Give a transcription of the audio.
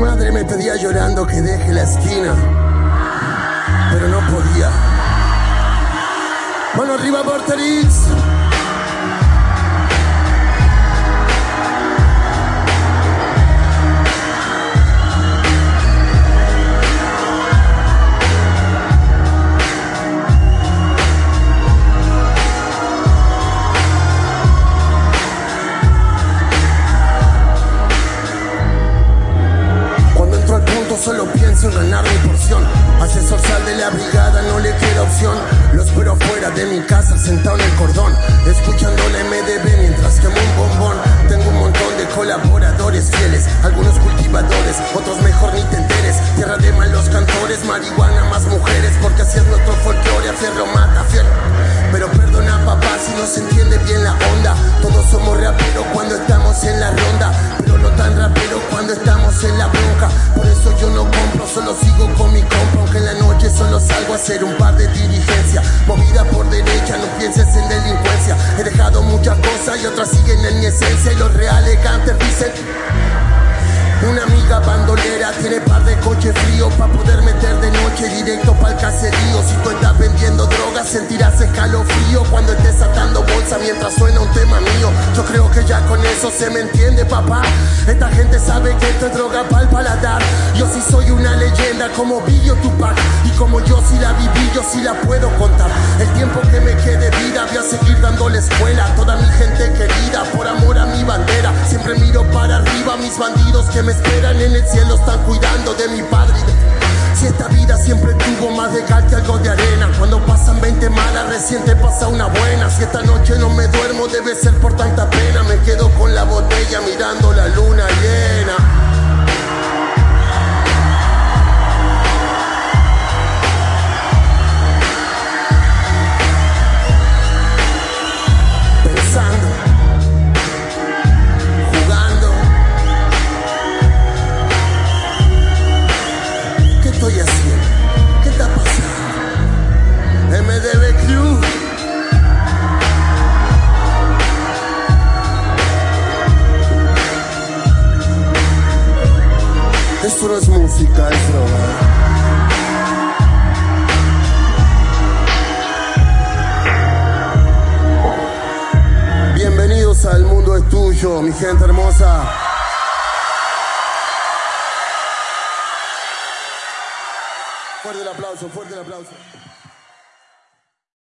madre me pedía llorando que deje la esquina, pero no podía. Mano arriba, Porterix. Solo pienso en ganar mi porción. Asesor sal de la brigada, no le queda opción. Lo espero fuera de mi casa, sentado en el cordón. Escuchando la MDB mientras quemo un bombón. Tengo un montón de colaboradores fieles. Algunos cultivadores, otros mejor ni te enteres. Tierra de malos cantores, marihuana hacer un par de diligencias. Movida por derecha, no pienses en delincuencia. He dejado muchas cosas y otras siguen en mi esencia. Y los reales cantes dicen. Una amiga bandolera tiene par de coches fríos para poder meter de noche directo para el caserío. Si tú estás vendiendo drogas, sentirás escalofrío cuando estés atando bolsa mientras suena un tema mío. Yo creo que ya con eso se me entiende, papá. Esta gente sabe que esto es droga para el paladar. Sí soy una leyenda como Billo Tupac. Y como yo sí la viví, yo sí la puedo contar. El tiempo que me quede vida, voy a seguir dando la escuela. a Toda mi gente querida, por amor a mi bandera. Siempre miro para arriba, mis bandidos que me esperan en el cielo están cuidando de mi padre. Si esta vida siempre tuvo más de cal que algo de arena. Cuando pasan 20 malas, recién te pasa una buena. Si esta noche no me duermo, debe ser por tanta Esto no es música, es droga. Bienvenidos al mundo es tuyo, mi gente hermosa. Fuerte el aplauso, fuerte el aplauso.